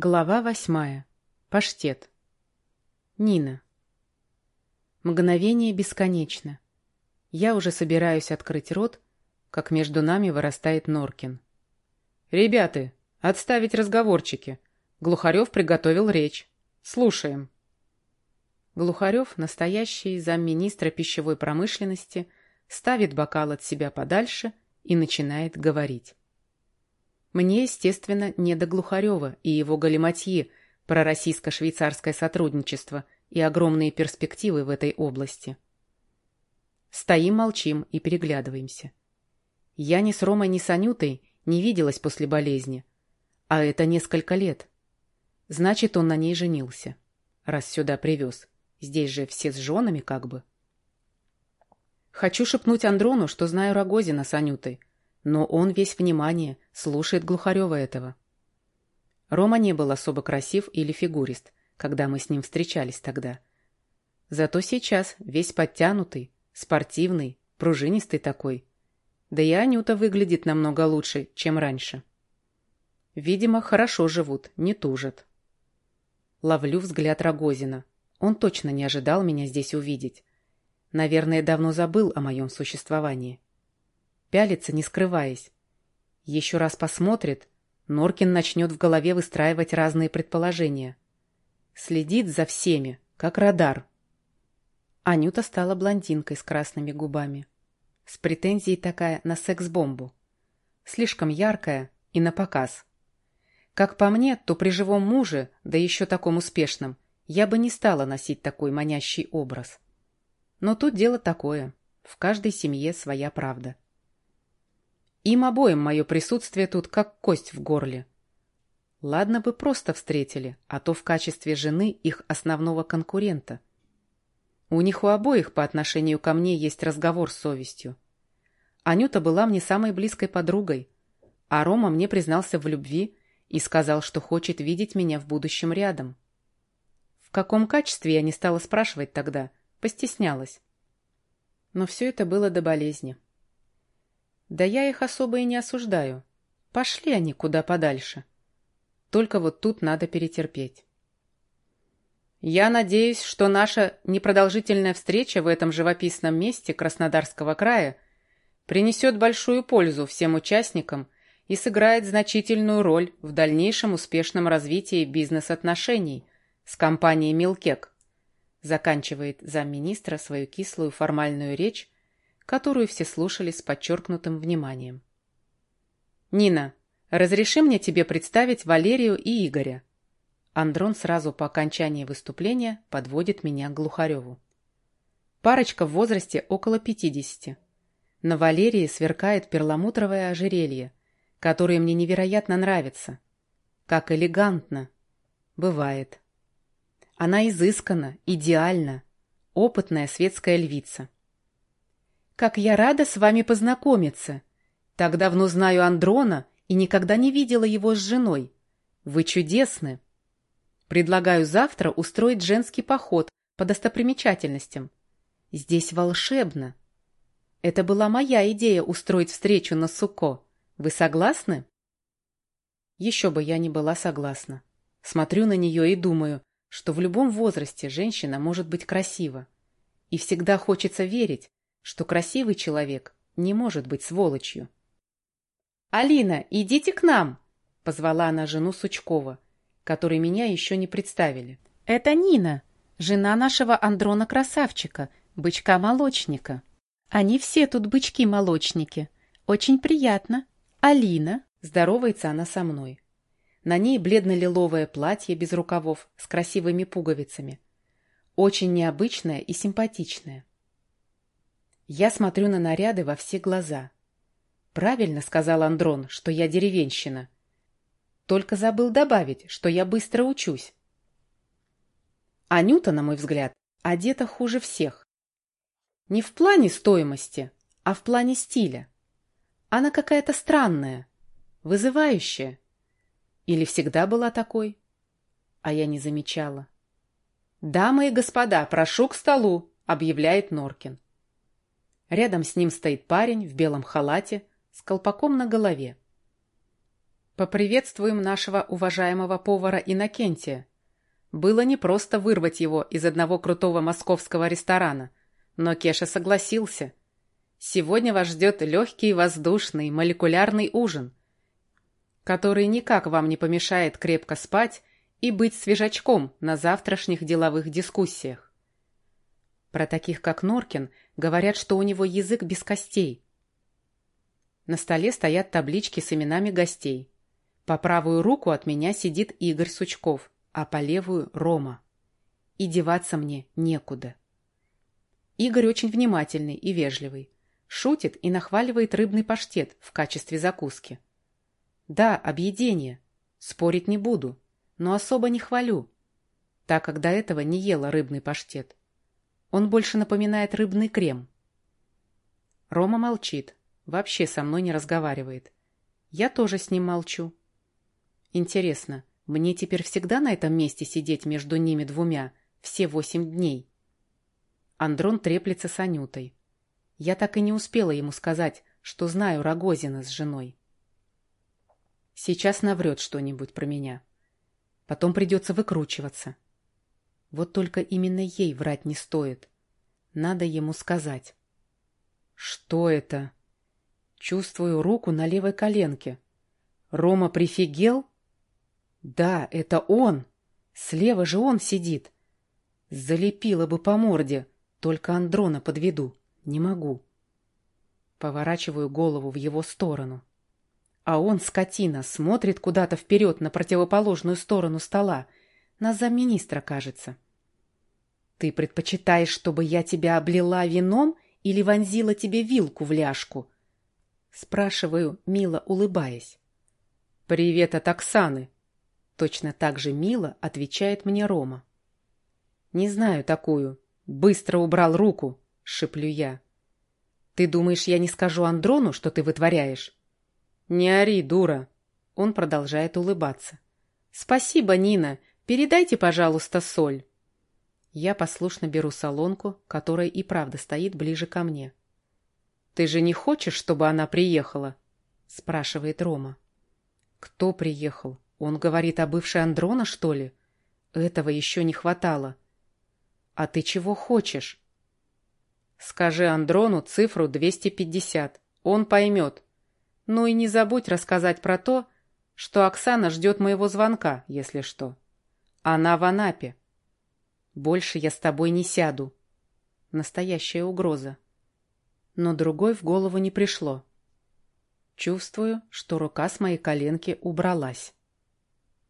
Глава восьмая. Паштет. Нина. Мгновение бесконечно. Я уже собираюсь открыть рот, как между нами вырастает Норкин. «Ребята, отставить разговорчики. Глухарев приготовил речь. Слушаем». Глухарев, настоящий замминистра пищевой промышленности, ставит бокал от себя подальше и начинает говорить. Мне, естественно, не до Глухарева и его галиматьи про российско-швейцарское сотрудничество и огромные перспективы в этой области. Стоим, молчим и переглядываемся. Я ни с Ромой, ни с Анютой не виделась после болезни. А это несколько лет. Значит, он на ней женился, раз сюда привез. Здесь же все с женами как бы. Хочу шепнуть Андрону, что знаю Рогозина с Анютой, но он весь внимание, слушает Глухарева этого. Рома не был особо красив или фигурист, когда мы с ним встречались тогда. Зато сейчас весь подтянутый, спортивный, пружинистый такой. Да и Анюта выглядит намного лучше, чем раньше. Видимо, хорошо живут, не тужат. Ловлю взгляд Рогозина. Он точно не ожидал меня здесь увидеть. Наверное, давно забыл о моем существовании пялится, не скрываясь. Еще раз посмотрит, Норкин начнет в голове выстраивать разные предположения. Следит за всеми, как радар. Анюта стала блондинкой с красными губами. С претензией такая на секс-бомбу. Слишком яркая и на показ. Как по мне, то при живом муже, да еще таком успешном, я бы не стала носить такой манящий образ. Но тут дело такое. В каждой семье своя правда. Им обоим мое присутствие тут как кость в горле. Ладно бы просто встретили, а то в качестве жены их основного конкурента. У них у обоих по отношению ко мне есть разговор с совестью. Анюта была мне самой близкой подругой, а Рома мне признался в любви и сказал, что хочет видеть меня в будущем рядом. В каком качестве я не стала спрашивать тогда, постеснялась. Но все это было до болезни. Да я их особо и не осуждаю. Пошли они куда подальше. Только вот тут надо перетерпеть. Я надеюсь, что наша непродолжительная встреча в этом живописном месте Краснодарского края принесет большую пользу всем участникам и сыграет значительную роль в дальнейшем успешном развитии бизнес-отношений с компанией «Милкек», заканчивает замминистра свою кислую формальную речь которую все слушали с подчеркнутым вниманием. «Нина, разреши мне тебе представить Валерию и Игоря». Андрон сразу по окончании выступления подводит меня к Глухареву. Парочка в возрасте около пятидесяти. На Валерии сверкает перламутровое ожерелье, которое мне невероятно нравится. Как элегантно. Бывает. Она изысканна, идеальна, опытная светская львица. Как я рада с вами познакомиться. Так давно знаю Андрона и никогда не видела его с женой. Вы чудесны. Предлагаю завтра устроить женский поход по достопримечательностям. Здесь волшебно. Это была моя идея устроить встречу на Суко. Вы согласны? Еще бы я не была согласна. Смотрю на нее и думаю, что в любом возрасте женщина может быть красива. И всегда хочется верить, что красивый человек не может быть сволочью. «Алина, идите к нам!» — позвала она жену Сучкова, которой меня еще не представили. «Это Нина, жена нашего Андрона-красавчика, бычка-молочника. Они все тут бычки-молочники. Очень приятно. Алина!» — здоровается она со мной. На ней бледно-лиловое платье без рукавов с красивыми пуговицами. Очень необычное и симпатичное. Я смотрю на наряды во все глаза. Правильно сказал Андрон, что я деревенщина. Только забыл добавить, что я быстро учусь. Анюта, на мой взгляд, одета хуже всех. Не в плане стоимости, а в плане стиля. Она какая-то странная, вызывающая. Или всегда была такой? А я не замечала. «Дамы и господа, прошу к столу!» — объявляет Норкин. Рядом с ним стоит парень в белом халате с колпаком на голове. Поприветствуем нашего уважаемого повара Иннокентия. Было непросто вырвать его из одного крутого московского ресторана, но Кеша согласился. Сегодня вас ждет легкий, воздушный, молекулярный ужин, который никак вам не помешает крепко спать и быть свежачком на завтрашних деловых дискуссиях. Про таких, как Норкин, говорят, что у него язык без костей. На столе стоят таблички с именами гостей. По правую руку от меня сидит Игорь Сучков, а по левую — Рома. И деваться мне некуда. Игорь очень внимательный и вежливый. Шутит и нахваливает рыбный паштет в качестве закуски. Да, объедение. Спорить не буду, но особо не хвалю, так как до этого не ела рыбный паштет. Он больше напоминает рыбный крем. Рома молчит, вообще со мной не разговаривает. Я тоже с ним молчу. Интересно, мне теперь всегда на этом месте сидеть между ними двумя все восемь дней? Андрон треплется с Анютой. Я так и не успела ему сказать, что знаю Рогозина с женой. Сейчас наврет что-нибудь про меня. Потом придется выкручиваться. Вот только именно ей врать не стоит. Надо ему сказать. Что это? Чувствую руку на левой коленке. Рома прифигел? Да, это он. Слева же он сидит. Залепила бы по морде. Только Андрона подведу. Не могу. Поворачиваю голову в его сторону. А он, скотина, смотрит куда-то вперед на противоположную сторону стола. На замминистра, кажется. Ты предпочитаешь, чтобы я тебя облила вином или вонзила тебе вилку в ляжку? Спрашиваю, мило улыбаясь. «Привет от Оксаны!» Точно так же мило отвечает мне Рома. «Не знаю такую. Быстро убрал руку!» — шиплю я. «Ты думаешь, я не скажу Андрону, что ты вытворяешь?» «Не ори, дура!» Он продолжает улыбаться. «Спасибо, Нина. Передайте, пожалуйста, соль». Я послушно беру солонку, которая и правда стоит ближе ко мне. «Ты же не хочешь, чтобы она приехала?» — спрашивает Рома. «Кто приехал? Он говорит о бывшей Андрона, что ли? Этого еще не хватало. А ты чего хочешь? Скажи Андрону цифру 250. Он поймет. Ну и не забудь рассказать про то, что Оксана ждет моего звонка, если что. Она в Анапе. Больше я с тобой не сяду. Настоящая угроза. Но другой в голову не пришло. Чувствую, что рука с моей коленки убралась.